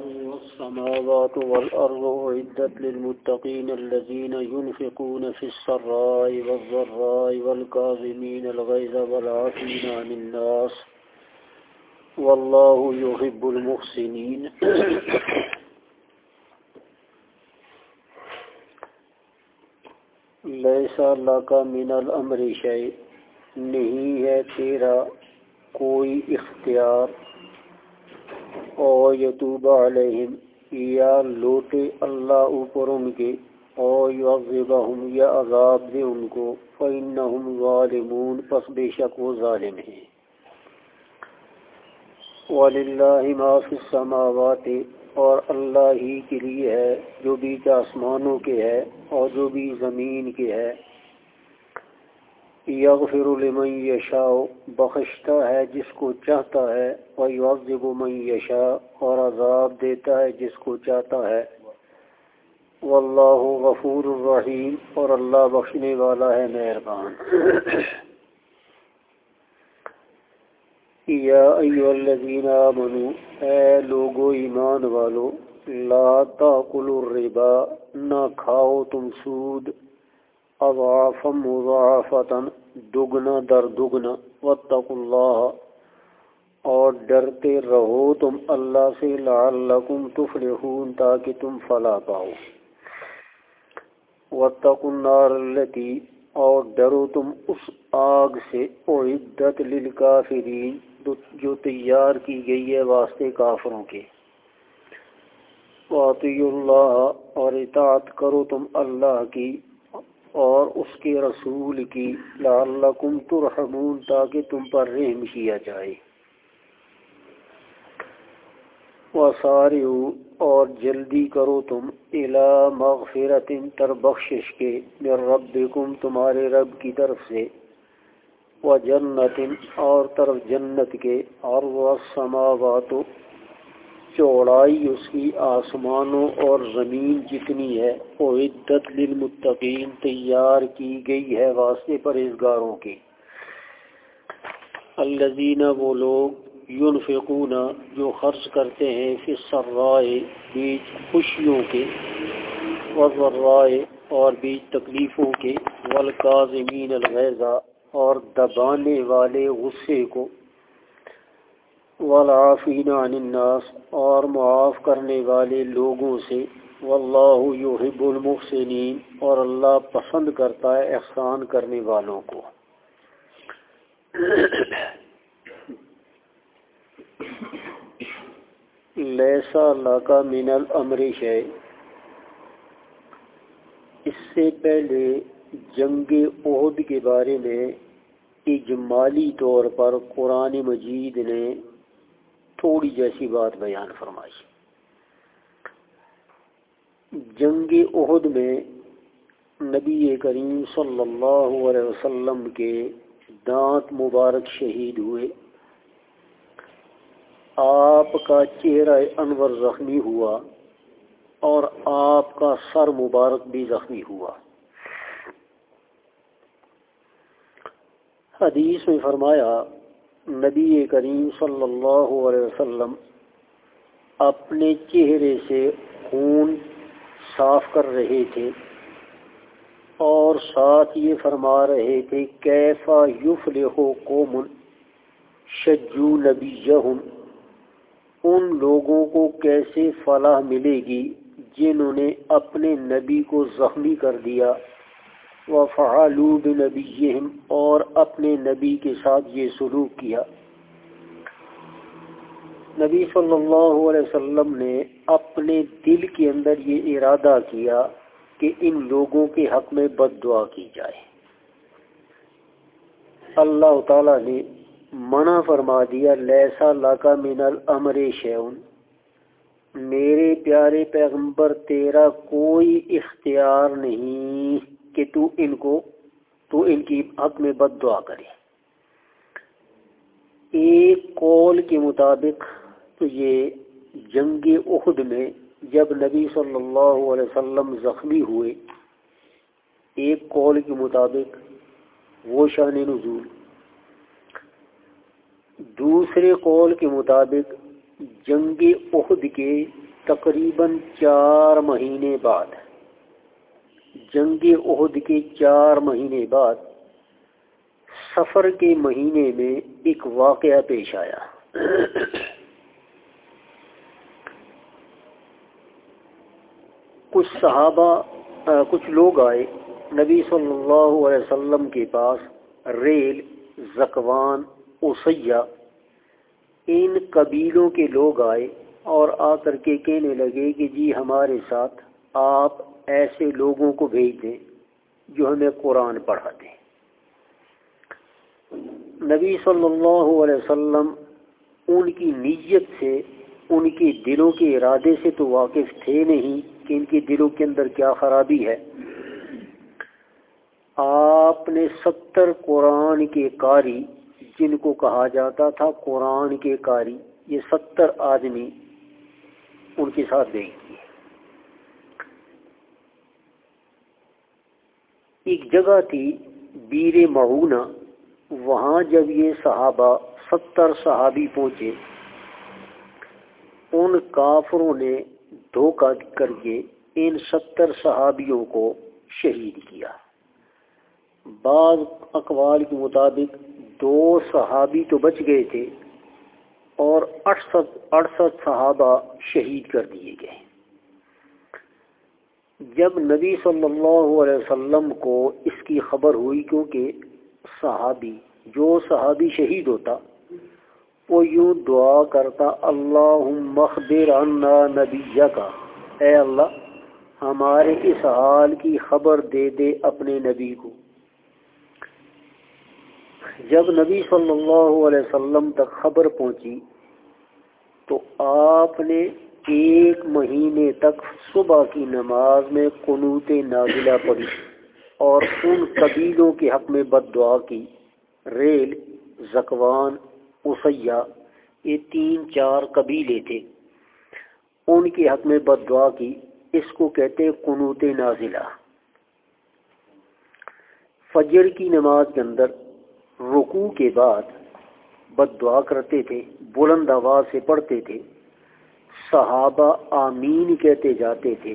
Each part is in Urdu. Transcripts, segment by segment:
والسماوات والأرض وعدت للمتقين الذين ينفقون في السراء والضراء والكاظمين الغيظ والعافين عن الناس والله يحب المحسنين. ليس لك من الأمر شيء نہیں ہے تیرا کوئی اختیار او یتوب علیہم یا لوٹے اللہ اوپر ان کے او یعذبہم، یا عذاب دے ان کو فإنہم ظالمون، پس بے شک وہ ظالم ہیں۔ وَلِلَّهِ مَا فِي السَّمَاوَاتِ، اور اللہ ہی کے لیے ہے، جو بیچ آسمانوں کے ہے، اور جو بھی زمین کے ہے۔ یغفر لمن یشاء، بخشتا ہے جس کو چاہتا ہے، ویعذب من یشاء، اور عذاب دیتا ہے جس کو چاہتا ہے۔ واللہ غفور الرحیم اور اللہ بخشنے والا ہے مہربان۔ یا ایو الذین آمنوا اے لوگو ایمان والو، لا تاکلوا الربا، نہ کھاؤ تم سود۔ اضعافا مضاعفتا دگنا در دگنا، واتقوا اللہ۔ اور ڈرتے رہو تم اللہ سے، لعلکم تفلحون، تاکہ تم فلا پاؤ۔ واتقوا النار اللتی اور ڈرو تم اس آگ سے۔ اعدت للکافرین، جو تیار کی گئی ہے واسطے کافروں کے۔ وَعَطِيُ اللَّهَ اور اطاعت کرو تم اللہ کی۔ اور اس کے رسول کی، لعلکم ترحمون، تاکہ تم پر رحم کیا جائے۔ وَسَارِعُوا اور جلدی کرو تم الى مغفرت تر بخشش کے، من ربکم، تمہارے رب کی طرف سے۔ وجنت اور طرف جنت کے۔ عرض السماوات چوڑائی اس کی آسمانوں اور زمین جتنی ہے، وہ عدت للمتقین تیار کی گئی ہے واسطے پرہیزگاروں کی۔ الذین وہ لوگ ينفقون جو خرچ کرتے ہیں فی السرائے بیچ خوشیوں کے وضرائے اور بیچ تکلیفوں کے، والکاظمین الغیظہ اور دبانے والے غصے کو۔ والعافین عن الناس اور معاف کرنے والے لوگوں سے واللہ یحب المحسنین اور اللہ پسند کرتا ہے احسان کرنے والوں کو۔ لیسا اللہ کا من الامر شے اس سے پہلے جنگ عہد کے بارے میں اجمالی طور پر قرآن مجید نے تھوڑی جیسی بات بیان فرمائی۔ جنگ عہد میں نبی کریم صلی اللہ علیہ وسلم کے دانت مبارک شہید ہوئے۔ آپ کا چہرہ انور زخمی ہوا اور آپ کا سر مبارک بھی زخمی ہوا۔ حدیث میں فرمایا نبی کریم صلی اللہ علیہ وسلم اپنے چہرے سے خون صاف کر رہے تھے اور ساتھ یہ فرما رہے تھے کیفا یفلح قوم شجو نبی ان لوگوں کو کیسے فلاح ملے گی جنہوں نے اپنے نبی کو زخمی کر دیا؟ وفعلوا بنبیہم اور اپنے نبی کے ساتھ یہ سلوک کیا۔ نبی صلی اللہ علیہ وسلم نے اپنے دل کے اندر یہ ارادہ کیا کہ ان لوگوں کے حق میں بد دعا کی جائے۔ اللہ تعالی نے منع فرما دیا، لیسا لاکا من الامر شیون میرے پیارے پیغمبر، تیرا کوئی اختیار نہیں۔ کہ تو ان کو تو ان کی حق میں بد دعا کرے۔ ایک قول کے مطابق تو یہ جنگ عہد میں جب نبی صلی اللہ علیہ وسلم زخمی ہوئے، ایک قول کے مطابق وہ شان نزول۔ دوسرے قول کے مطابق جنگ عہد کے تقریباً چار مہینے بعد جنگ عہد کے چار مہینے بعد سفر کے مہینے میں ایک واقعہ پیش آیا۔ کچھ صحابہ کچھ لوگ آئے۔ نبی صلی اللہ علیہ وسلم کے پاس ریل، زکوان اسیہ ان قبیلوں کے لوگ آئے اور آ کر کے کہنے لگے کہ جی ہمارے ساتھ آپ ایسے لوگوں کو بھیج دیں جو ہمیں قرآن پڑھا دیں نبی صلی اللہ علیہ وسلم ان کی نیت سے، ان کے دلوں کے ارادے سے تو واقف تھے نہیں کہ ان کے دلوں کے اندر کیا خرابی ہے۔ آپ نے ستر قرآن کے قاری، جن کو کہا جاتا تھا قرآن کے قاری، یہ ستر آدمی ان کے ساتھ دیکھ دیے ایک جگہ تھی بیر معونہ وہاں جب یہ صحابہ ستر صحابی پہنچے، ان کافروں نے دھوکہ کر کے ان ستر صحابیوں کو شہید کیا۔ بعض اقوال کے مطابق دو صحابی تو بچ گئے تھے اور اڑسٹھ اڑسٹھ صحابہ شہید کر دیے گئے۔ جب نبی صلی اللہ علیہ وسلم کو اس کی خبر ہوئی کیونکہ صحابی، جو صحابی شہید ہوتا، وہ یوں دعا کرتا اللہ مخبر عنا نبی کا اے اللہ، ہمارے اس حال کی خبر دے دے اپنے نبی کو۔ جب نبی صلی اللہ علیہ وسلم تک خبر پہنچی، تو آپ نے ایک مہینے تک صبح کی نماز میں قنوت نازلہ پڑھی اور ان قبیلوں کے حق میں بد دعا کی۔ ریل، زکوان اسیہ یہ تین چار قبیلے تھے۔ ان کے حق میں بد دعا کی، اس کو کہتے قنوت نازلہ۔ فجر کی نماز کے اندر رکوع کے بعد بد دعا کرتے تھے، بلند آواز سے پڑھتے تھے۔ صحابہ آمین کہتے جاتے تھے۔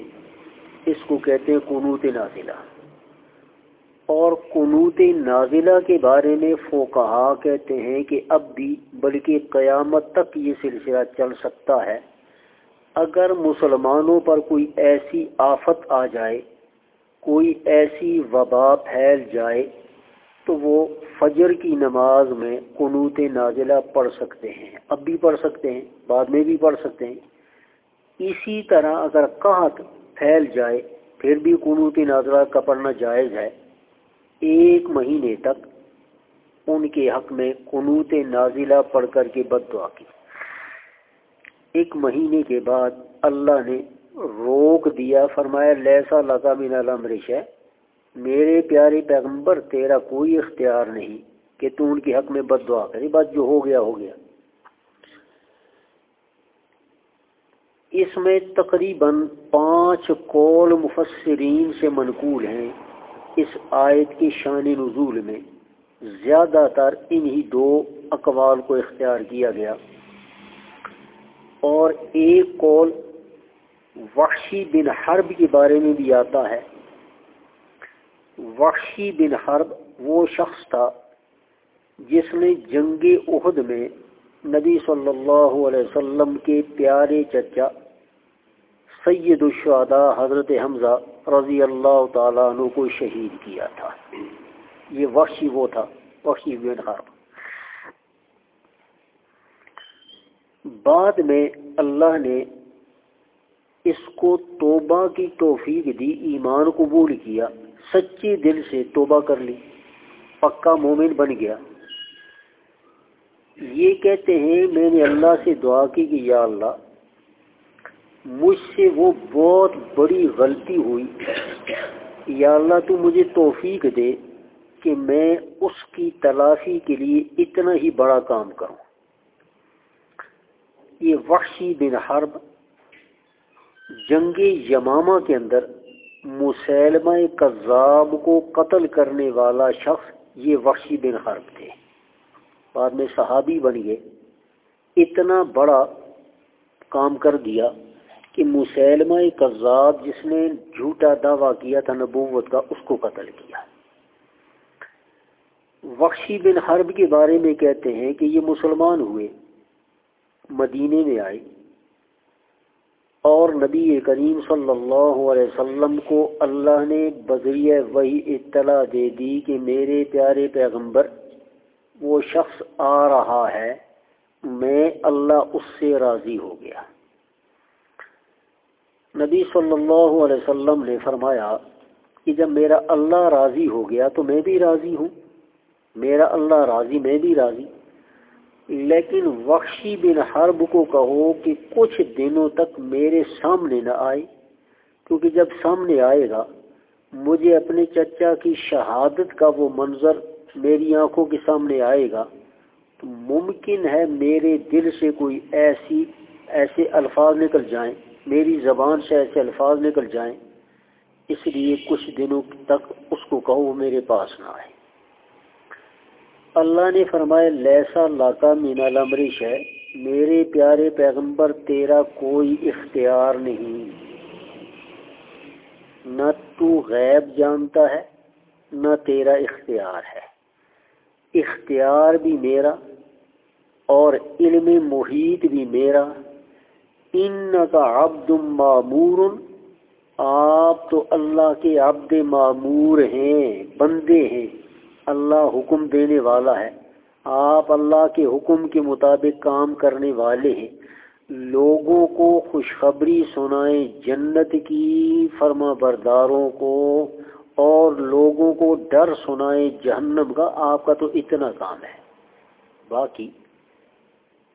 اس کو کہتے ہیں قنوت نازلہ۔ اور قنوت نازلہ کے بارے میں فوکہ کہتے ہیں کہ اب بھی بلکہ قیامت تک یہ سلسلہ چل سکتا ہے۔ اگر مسلمانوں پر کوئی ایسی آفت آ جائے، کوئی ایسی وبا پھیل جائے، تو وہ فجر کی نماز میں قنوت نازلہ پڑھ سکتے ہیں۔ اب بھی پڑھ سکتے ہیں، بعد میں بھی پڑھ سکتے ہیں۔ اسی طرح اگر قحط پھیل جائے، پھر بھی قنوت نازلہ کا پڑھنا جائز ہے۔ ایک مہینے تک ان کے حق میں قنوت نازلہ پڑھ کر کے بد دعا کی۔ ایک مہینے کے بعد اللہ نے روک دیا، فرمایا، لیسا لگا من الامرش ہے میرے پیارے پیغمبر، تیرا کوئی اختیار نہیں کہ تو ان کے حق میں بد دعا کرے۔ بس جو ہو گیا ہو گیا۔ اس میں تقریباً پانچ قول مفسرین سے منقول ہیں اس آیت کی شان نزول میں۔ زیادہ تر انہی دو اقوال کو اختیار کیا گیا۔ اور ایک قول وحشی بن حرب کے بارے میں بھی آتا ہے۔ وحشی بن حرب وہ شخص تھا جس نے جنگ عہد میں نبی صلی اللہ علیہ وسلم کے پیارے چچا، سید الشہداء حضرت حمزہ رضی اللہ تعالیٰ عنہ کو شہید کیا تھا۔ یہ وحشی وہ تھا، وحشی بن حرب بعد میں اللہ نے اس کو توبہ کی توفیق دی، ایمان قبول کیا، سچے دل سے توبہ کر لی، پکا مومن بن گیا۔ یہ کہتے ہیں، میں نے اللہ سے دعا کی کہ یا اللہ، مجھ سے وہ بہت بڑی غلطی ہوئی۔ یا اللہ، تو مجھے توفیق دے کہ میں اس کی تلافی کے لیے اتنا ہی بڑا کام کروں۔ یہ وحشی بن حرب جنگ یمامہ کے اندر مسلمہ کذاب کو قتل کرنے والا شخص یہ وحشی بن حرب تھے۔ بعد میں صحابی بن گئے۔ اتنا بڑا کام کر دیا کہ مسلمہ قذاب جس نے جھوٹا دعویٰ کیا تھا نبوت کا، اس کو قتل کیا۔ وقشی بن حرب کے بارے میں کہتے ہیں کہ یہ مسلمان ہوئے، مدینے میں آئے اور نبی کریم صلی اللہ علیہ وسلم کو اللہ نے بذریعہ وہی اطلاع دے دی کہ میرے پیارے پیغمبر وہ شخص آ رہا ہے، میں اللہ اس سے راضی ہو گیا۔ نبی صلی اللہ علیہ وسلم نے فرمایا کہ جب میرا اللہ راضی ہو گیا تو میں بھی راضی ہوں۔ میرا اللہ راضی، میں بھی راضی۔ لیکن وحشی بن حرب کو کہو کہ کچھ دنوں تک میرے سامنے نہ آئے، کیونکہ جب سامنے آئے گا، مجھے اپنے چچا کی شہادت کا وہ منظر میری آنکھوں کے سامنے آئے گا تو ممکن ہے میرے دل سے کوئی ایسی ایسے الفاظ نکل جائیں، میری زبان سے ایسے الفاظ نکل جائیں، اس لیے کچھ دنوں تک اس کو کہو میرے پاس نہ آئے۔ اللہ نے فرمایا، لیسا لاکا مینا لمرش ہے، میرے پیارے پیغمبر، تیرا کوئی اختیار نہیں۔ نہ تو غیب جانتا ہے، نہ تیرا اختیار ہے۔ اختیار بھی میرا اور علم محیط بھی میرا۔ ان کا عبد معمور آپ تو اللہ کے عبد معمور ہیں، بندے ہیں۔ اللہ حکم دینے والا ہے۔ آپ اللہ کے حکم کے مطابق کام کرنے والے ہیں۔ لوگوں کو خوشخبری سنائیں، جنت کی فرما برداروں کو اور لوگوں کو ڈر سنائیں جہنم کا، آپ کا تو اتنا کام ہے۔ باقی،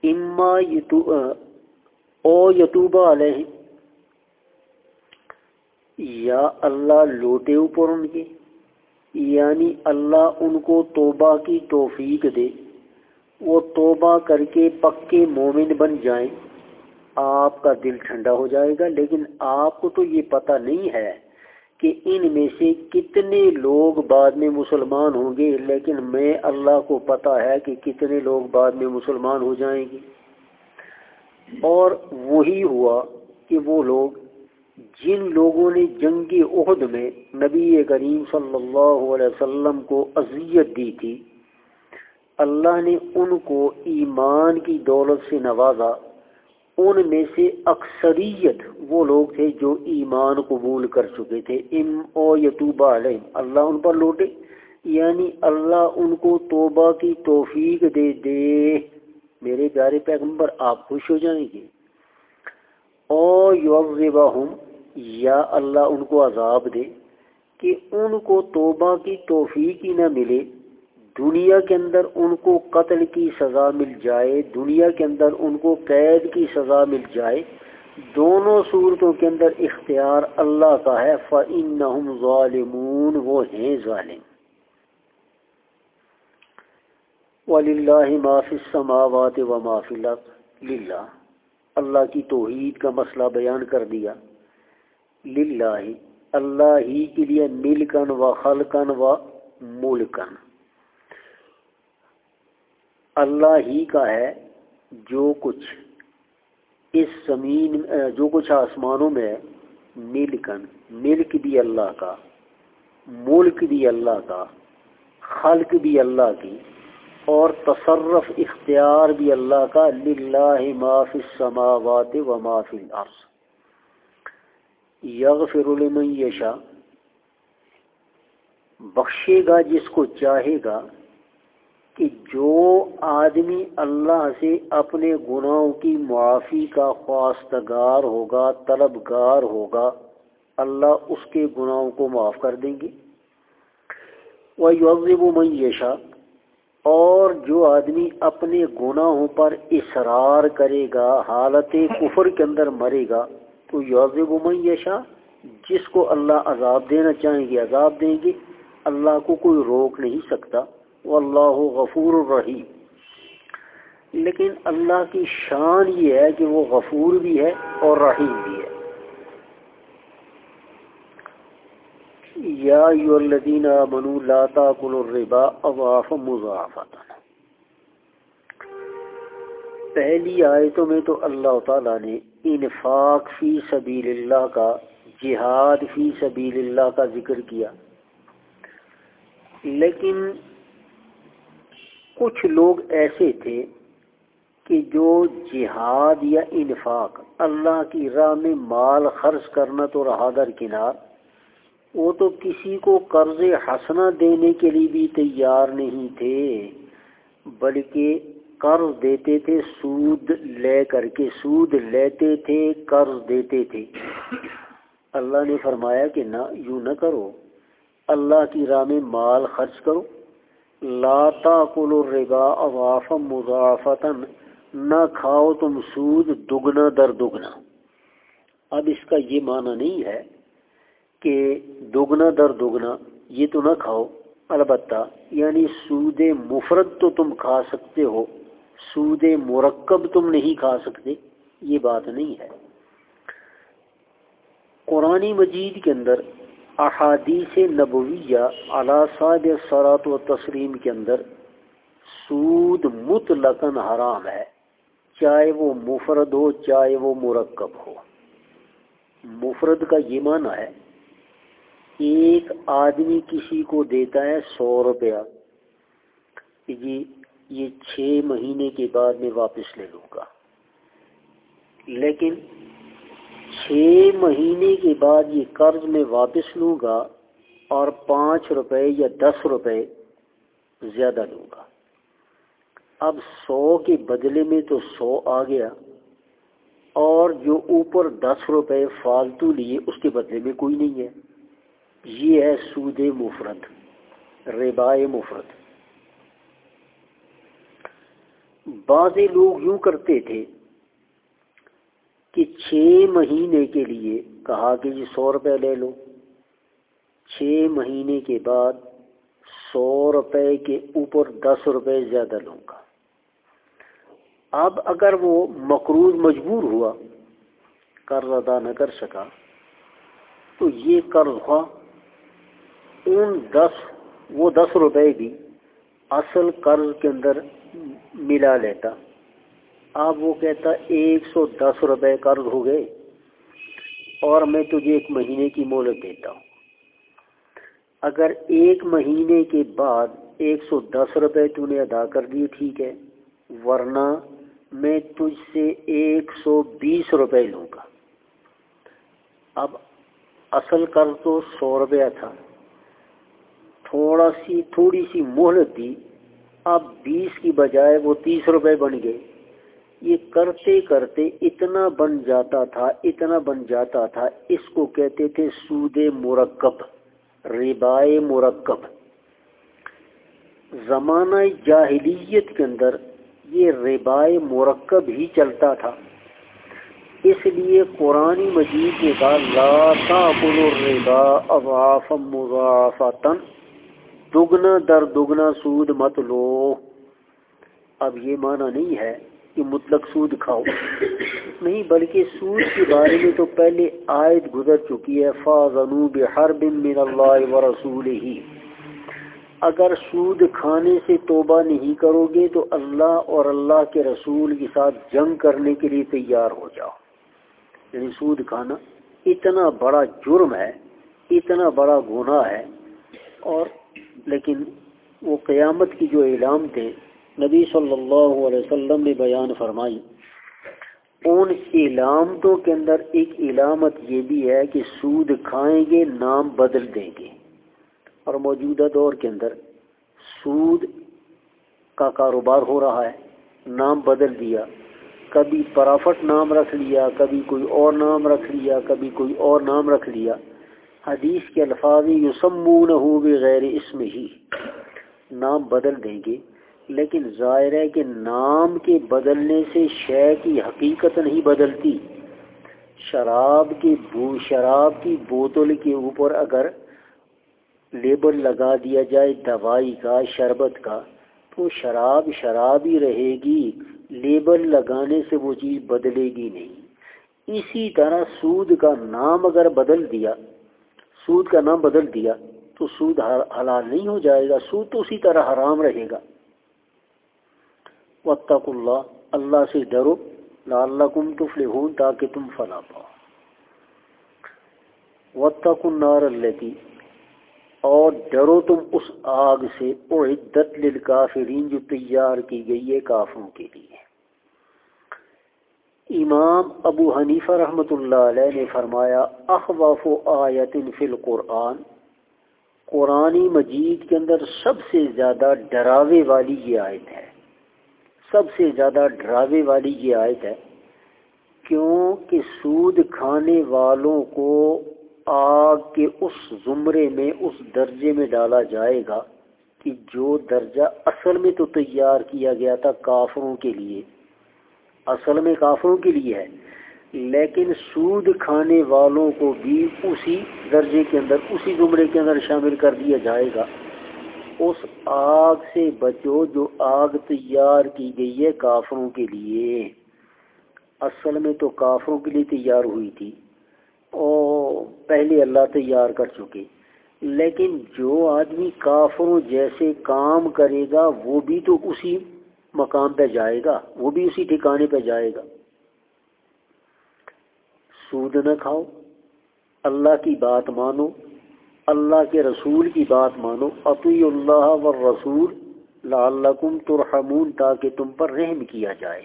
اما یتو، او یتوبہ علیہ یا اللہ لوٹے اوپر ان کے یعنی اللہ ان کو توبہ کی توفیق دے، وہ توبہ کر کے پکے مومن بن جائیں، آپ کا دل ٹھنڈا ہو جائے گا، لیکن آپ کو تو یہ پتہ نہیں ہے کہ ان میں سے کتنے لوگ بعد میں مسلمان ہوں گے، لیکن میں اللہ کو پتہ ہے کہ کتنے لوگ بعد میں مسلمان ہو جائیں گے۔ اور وہی ہوا کہ وہ لوگ جن لوگوں نے جنگ عہد میں نبی کریم صلی اللہ علیہ وسلم کو اذیت دی تھی، اللہ نے ان کو ایمان کی دولت سے نوازا۔ ان میں سے اکثریت وہ لوگ تھے جو ایمان قبول کر چکے تھے۔ ام او یتوبہ علیہ اللہ ان پر لوٹے۔ یعنی اللہ ان کو توبہ کی توفیق دے دے۔ میرے پیارے پیغمبر، آپ خوش ہو جائیں گے۔ او یعذبہم، یا اللہ ان کو عذاب دے کہ ان کو توبہ کی توفیق ہی نہ ملے۔ دنیا کے اندر ان کو قتل کی سزا مل جائے، دنیا کے اندر ان کو قید کی سزا مل جائے، دونوں صورتوں کے اندر اختیار اللہ کا ہے۔ فَإِنَّهُمْ ظَالِمُونَ، وہ ہیں ظالم۔ وَلِلَّهِ مَا فِي السَّمَاوَاتِ وَمَا فِي الْأَرْضِ۔ لِلَّهِ، اللہ کی توحید کا مسئلہ بیان کر دیا۔ للہ اللہ ہی کے لیے ملکن و خلقن و ملکن اللہ ہی کا ہے جو کچھ اس زمین جو کچھ آسمانوں میں ملکن ملک بھی اللہ کا، ملک بھی اللہ کا، خلق بھی اللہ کی، اور تصرف اختیار بھی اللہ کا، للہ ما فی السماوات و ما فی الارض۔ یغفر لمن یشا بخشے گا جس کو چاہے گا کہ جو آدمی اللہ سے اپنے گناہوں کی معافی کا خواستگار ہوگا، طلبگار ہوگا، اللہ اس کے گناہوں کو معاف کر دیں گے۔ وہ یغب من اور جو آدمی اپنے گناہوں پر اصرار کرے گا، حالت کفر کے اندر مرے گا، تو یوزب من یشا جس کو اللہ عذاب دینا چاہیں گے، عذاب دیں گے۔ اللہ کو کوئی روک نہیں سکتا۔ وہ اللہ غفور الرحیم لیکن اللہ کی شان یہ ہے کہ وہ غفور بھی ہے اور رحیم بھی ہے۔ یا الذین آمنوا لا تاکلوا الربا اضعافا مضاعفتا۔ پہلی آیتوں میں تو اللہ تعالیٰ نے انفاق فی سبیل اللہ کا، جہاد فی سبیل اللہ کا ذکر کیا۔ لیکن کچھ لوگ ایسے تھے کہ جو جہاد یا انفاق، اللہ کی راہ میں مال خرچ کرنا تو رہا در کنار، وہ تو کسی کو قرض حسنا دینے کے لیے بھی تیار نہیں تھے، بلکہ قرض دیتے تھے، سود لے کر کے، سود لیتے تھے، قرض دیتے تھے۔ اللہ نے فرمایا کہ نہ، یوں نہ کرو۔ اللہ کی راہ میں مال خرچ کرو۔ لاتا کلو ربا اواف مضافتن نہ کھاؤ تم سود، دگنا در دگنا۔ اب اس کا یہ معنی نہیں ہے کہ دگنا در دگنا، یہ تو نہ کھاؤ۔ البتہ یعنی سود مفرد تو تم کھا سکتے ہو، سود مرکب تم نہیں کھا سکتے، یہ بات نہیں ہے۔ قرآن مجید کے اندر احادیث نبویہ صاحب سرات و تسلیم کے اندر سود مطلقاً حرام ہے، چاہے وہ مفرد ہو، چاہے وہ مرکب ہو۔ مفرد کا یہ معنی ہے، ایک آدمی کسی کو دیتا ہے سو روپیہ جی یہ چھ مہینے کے بعد میں واپس لے لوں گا۔ لیکن چھ مہینے کے بعد یہ قرض میں واپس لوں گا اور پانچ روپے یا دس روپے زیادہ لوں گا۔ اب سو کے بدلے میں تو سو آ گیا اور جو اوپر دس روپے فالتو لیے اس کے بدلے میں کوئی نہیں ہے۔ یہ ہے سود مفرد ربائے مفرد۔ بعض لوگ یوں کرتے تھے کہ چھ مہینے کے لیے کہا کہ جی سو روپے لے لو۔ چھ مہینے کے بعد سو روپے کے اوپر دس روپے زیادہ لوں گا۔ اب اگر وہ مقروض مجبور ہوا، قرض ادا نہ کر سکا، تو یہ قرض ہوا ان دس، وہ دس روپے بھی اصل قرض کے اندر ملا لیتا۔ اب وہ کہتا ایک سو دس روپے قرض ہو گئے اور میں تجھے ایک مہینے کی مہلت دیتا ہوں۔ اگر ایک مہینے کے بعد ایک سو دس روپے تو نے ادا کر دیے، ٹھیک ہے، ورنہ میں تجھ سے ایک سو بیس روپے لوں گا۔ اب اصل قرض تو سو روپیہ تھا۔ تھوڑا سی، تھوڑی سی مہلت دی، اب بیس کی بجائے وہ تیس روپے بن گئے۔ یہ کرتے کرتے اتنا بن جاتا تھا، اتنا بن جاتا تھا، اس کو کہتے تھے سود مرکب، ربائے مرکب۔ زمانہ جاہلیت کے اندر یہ ربائے مرکب ہی چلتا تھا۔ اس لیے قرآن مجید کے بعد دگنا در دگنا سود مت لو۔ اب یہ معنی نہیں ہے کہ مطلق سود کھاؤ۔ نہیں، بلکہ سود کے بارے میں تو پہلے آیت گزر چکی ہے ہر بن من اللہ و رسول ہی اگر سود کھانے سے توبہ نہیں کرو گے تو اللہ اور اللہ کے رسول کے ساتھ جنگ کرنے کے لیے تیار ہو جاؤ۔ یعنی سود کھانا اتنا بڑا جرم ہے، اتنا بڑا گناہ ہے۔ اور لیکن وہ قیامت کی جو اعلام تھے نبی صلی اللہ علیہ وسلم نے بیان فرمائی۔ ان علامتوں کے اندر ایک علامت یہ بھی ہے کہ سود کھائیں گے، نام بدل دیں گے۔ اور موجودہ دور کے اندر سود کا کاروبار ہو رہا ہے، نام بدل دیا۔ کبھی پرافٹ نام رکھ لیا، کبھی کوئی اور نام رکھ لیا، کبھی کوئی اور نام رکھ لیا۔ حدیث کے الفاظ یسمون ہو بغیر اس میں ہی نام بدل دیں گے۔ لیکن ظاہر ہے کہ نام کے بدلنے سے شے کی حقیقت نہیں بدلتی۔ شراب کی بو، شراب کی بوتل کے اوپر اگر لیبل لگا دیا جائے دوائی کا، شربت کا، تو شراب شراب ہی رہے گی، لیبل لگانے سے وہ چیز بدلے گی نہیں۔ اسی طرح سود کا نام اگر بدل دیا، سود کا نام بدل دیا، تو سود حلال نہیں ہو جائے گا، سود تو اسی طرح حرام رہے گا۔ وطق اللہ اللہ سے ڈرو، لعلکم تفلحون، تاکہ تم فلا پاؤ۔ وَاتَّقُوا النَّارَ الَّتِي، اور ڈرو تم اس آگ سے، اعدت للکافرین جو تیار کی گئی ہے کافروں کے لیے۔ امام ابو حنیفہ رحمۃ اللہ علیہ نے فرمایا اخواف و آیت فی القرآن۔ قرآن مجید کے اندر سب سے زیادہ ڈراوے والی یہ آیت ہے۔ سب سے زیادہ ڈراوے والی یہ آیت ہے کیوں کہ سود کھانے والوں کو آگ کے اس زمرے میں، اس درجے میں ڈالا جائے گا کہ جو درجہ اصل میں تو تیار کیا گیا تھا کافروں کے لیے، اصل میں کافروں کے لیے ہے، لیکن سود کھانے والوں کو بھی اسی درجے کے اندر، اسی زمرے کے اندر شامل کر دیا جائے گا۔ اس آگ سے بچو جو آگ تیار کی گئی ہے کافروں کے لیے۔ اصل میں تو کافروں کے لیے تیار ہوئی تھی۔ او، پہلے اللہ تیار کر چکے۔ لیکن جو آدمی کافروں جیسے کام کرے گا، وہ بھی تو اسی مقام پہ جائے گا۔ وہ بھی اسی ٹھکانے پہ جائے گا۔ سود نہ کھاؤ۔ اللہ کی بات مانو۔ اللہ کے رسول کی بات مانو عطی اللہ و رسول لعلکم ترحمون، تاکہ تم پر رحم کیا جائے۔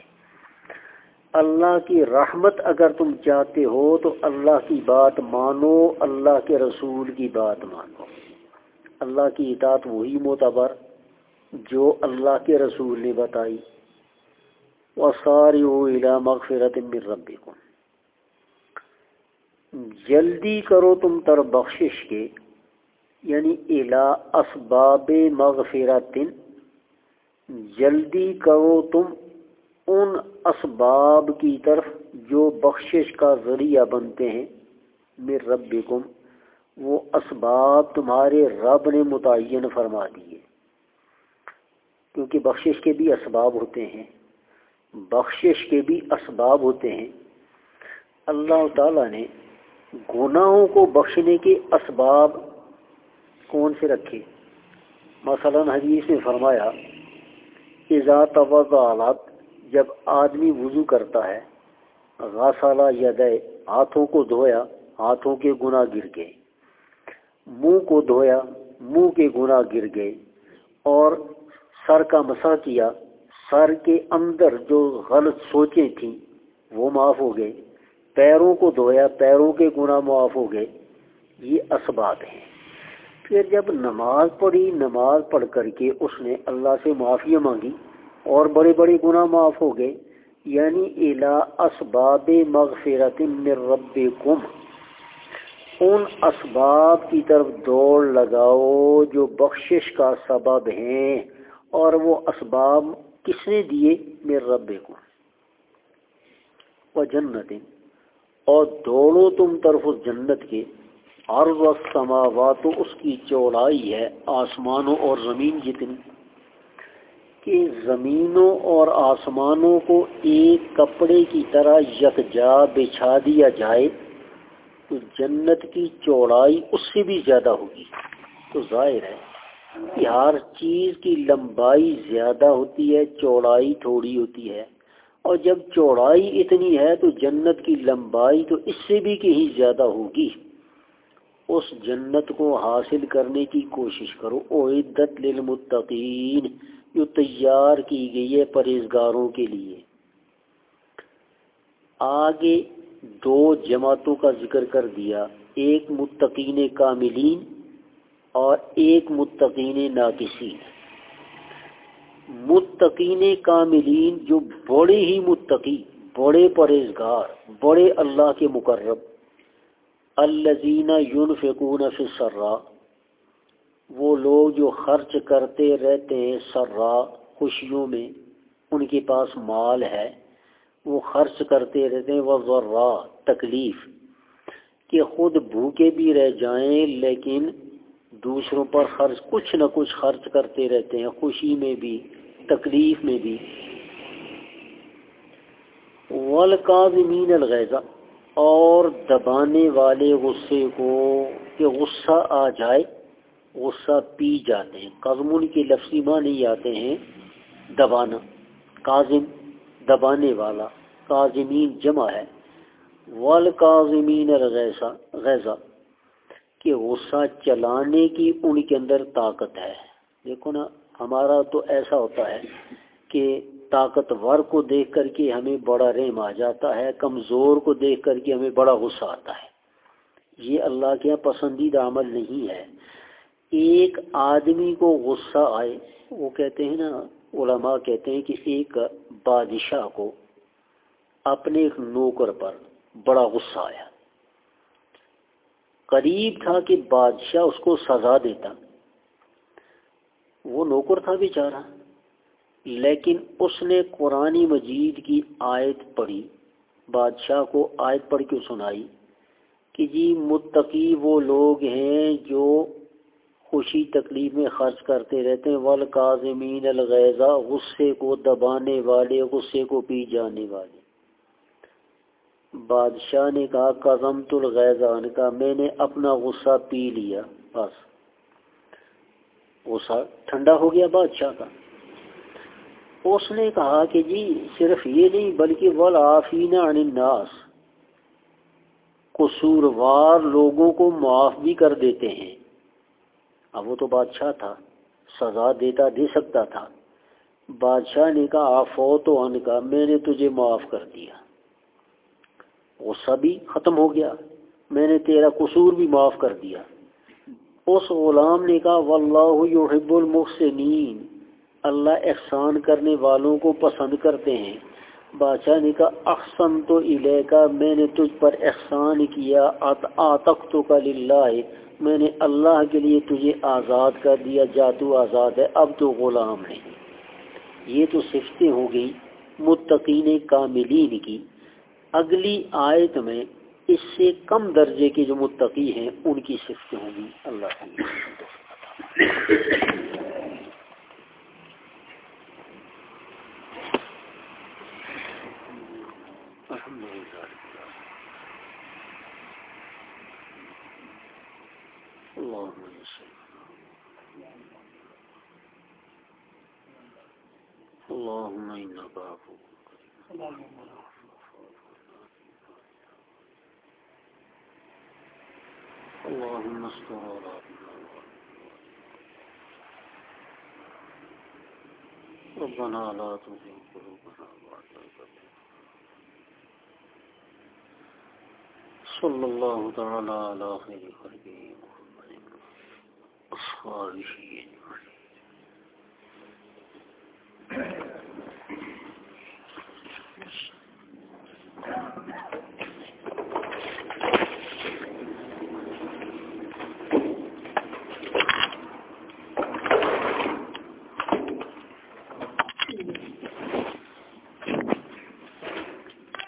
اللہ کی رحمت اگر تم چاہتے ہو تو اللہ کی بات مانو، اللہ کے رسول کی بات مانو۔ اللہ کی اطاعت وہی معتبر جو اللہ کے رسول نے بتائی۔ وہ ساری مغفرت من ربکم۔ جلدی کرو تم تر بخشش کے۔ یعنی الا اسباب مغفرت، جلدی کرو تم ان اسباب کی طرف جو بخشش کا ذریعہ بنتے ہیں میر رب وہ اسباب تمہارے رب نے متعین فرما دیے۔ کیونکہ بخشش کے بھی اسباب ہوتے ہیں، بخشش کے بھی اسباب ہوتے ہیں۔ اللہ تعالیٰ نے گناہوں کو بخشنے کے اسباب کون سے رکھے؟ مثلا حدیث نے فرمایا ذات آلات جب آدمی وضو کرتا ہے غاسالہ ید ہاتھوں کو دھویا، ہاتھوں کے گناہ گر گئے۔ منہ کو دھویا، منہ کے گناہ گر گئے۔ اور سر کا مسا کیا، سر کے اندر جو غلط سوچیں تھیں، وہ معاف ہو گئے۔ پیروں کو دھویا، پیروں کے گناہ معاف ہو گئے۔ یہ اسباب ہیں۔ پھر جب نماز پڑھی، نماز پڑھ کر کے اس نے اللہ سے معافی مانگی اور بڑے بڑے گناہ معاف ہو گئے۔ یعنی الا اسباب مغفرت من ربکم ان اسباب کی طرف دوڑ لگاؤ جو بخشش کا سبب ہیں اور وہ اسباب کس نے دیے؟ میر رب کو وہ جنت اور دوڑو تم طرف اس جنت کے۔ عرض السماوات اس کی چوڑائی ہے، آسمانوں اور زمین جتنی۔ کہ زمینوں اور آسمانوں کو ایک کپڑے کی طرح یکجا بچھا دیا جائے، تو جنت کی چوڑائی اس سے بھی زیادہ ہوگی۔ تو ظاہر ہے، کہ ہر چیز کی لمبائی زیادہ ہوتی ہے، چوڑائی تھوڑی ہوتی ہے۔ اور جب چوڑائی اتنی ہے تو جنت کی لمبائی تو اس سے بھی کہیں زیادہ ہوگی۔ اس جنت کو حاصل کرنے کی کوشش کرو۔ عدت للمتقین، جو تیار کی گئی ہے پرہیزگاروں کے لیے۔ آگے دو جماعتوں کا ذکر کر دیا۔ ایک متقین کاملین اور ایک متقین ناقصین متقین کاملین جو بڑے ہی متقی، بڑے پرہیزگار، بڑے اللہ کے مقرب۔ الزین یون فکون فسرا وہ لوگ جو خرچ کرتے رہتے ہیں سرا خوشیوں میں، ان کے پاس مال ہے، وہ خرچ کرتے رہتے ہیں وہ ذرا تکلیف، کہ خود بھوکے بھی رہ جائیں، لیکن دوسروں پر خرچ، کچھ نہ کچھ خرچ کرتے رہتے ہیں، خوشی میں بھی، تکلیف میں بھی۔ والکاظمین الغیظہ اور دبانے والے غصے کو کہ غصہ آ جائے، غصہ پی جاتے ہیں۔ قزمن کے لفظی معنی آتے ہیں، دبانا۔ کاظم دبانے والا۔ کاظمین جمع ہے۔ والکاظمین الغیظہ غیظہ۔ کہ غصہ چلانے کی ان کے اندر طاقت ہے۔ دیکھو نا، ہمارا تو ایسا ہوتا ہے کہ طاقتور کو دیکھ کر کے ہمیں بڑا رحم آ جاتا ہے، کمزور کو دیکھ کر کے ہمیں بڑا غصہ آتا ہے۔ یہ اللہ کے پسندیدہ عمل نہیں ہے۔ ایک آدمی کو غصہ آئے، وہ کہتے ہیں نا، علماء کہتے ہیں کہ ایک بادشاہ کو اپنے ایک نوکر پر بڑا غصہ آیا۔ قریب تھا کہ بادشاہ اس کو سزا دیتا۔ وہ نوکر تھا بیچارہ۔ لیکن اس نے قرآن مجید کی آیت پڑھی، بادشاہ کو آیت پڑھ کے سنائی کہ جی متقی وہ لوگ ہیں جو خوشی تکلیف میں خرچ کرتے رہتے ہیں ول الغیزہ غصے کو دبانے والے، غصے کو پی جانے والے۔ بادشاہ نے کہا کزم الغیزہ نے کہا میں نے اپنا غصہ پی لیا، بس۔ غصہ ٹھنڈا ہو گیا بادشاہ کا۔ اس نے کہا کہ جی صرف یہ نہیں، بلکہ ولافین عن الناس، قصوروار لوگوں کو معاف بھی کر دیتے ہیں۔ اب وہ تو بادشاہ تھا، سزا دیتا دے سکتا تھا۔ بادشاہ نے کہا آفو تو ان کا، میں نے تجھے معاف کر دیا۔ غصہ بھی ختم ہو گیا۔ میں نے تیرا قصور بھی معاف کر دیا۔ اس غلام نے کہا، واللہ یحب المحسنین۔ اللہ احسان کرنے والوں کو پسند کرتے ہیں۔ بادشاہ نے کہا، احسن تو الہ کا میں نے تجھ پر احسان کیا آتق تو کا میں نے اللہ کے لیے تجھے آزاد کر دیا جاتو آزاد ہے، اب تو غلام نہیں یہ تو صفتیں ہو گئی متقین کاملین کی۔ اگلی آیت میں اس سے کم درجے کے جو متقی ہیں، ان کی صفتیں ہوں گی۔ اللہ اللهم إنك عفو اللهم استر ربنا لا تزغ قلوبنا بعد إذ صلى الله تعالى على خير خلقه محمد